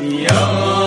Yeah.